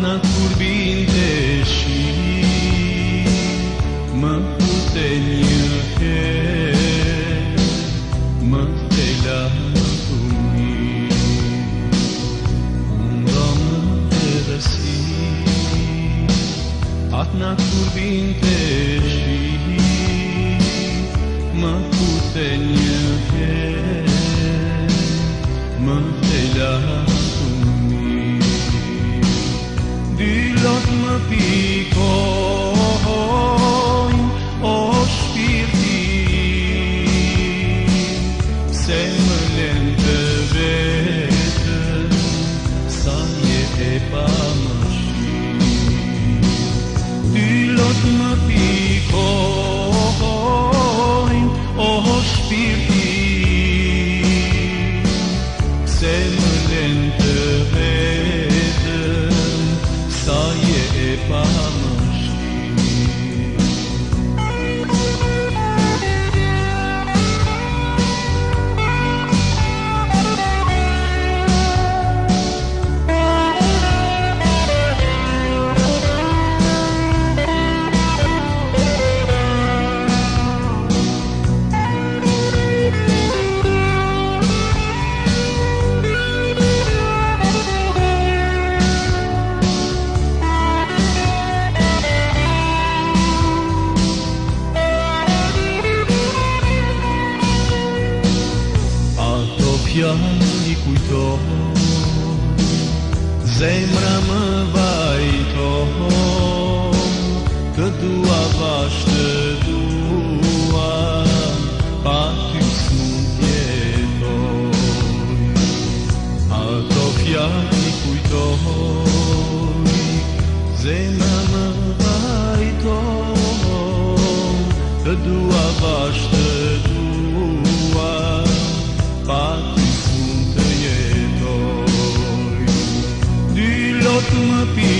na turbin deși mă putem iute, mă putem la at na turbin deși mă putem. Dios me picó os pirti semlen tebeten saye epamashi Dilot me picó os pirti piani cuidò Zembra mă vai tom Că dua vaște dua Patiu sunt pietoi Alto piani cuidò Zembra Tu me pide.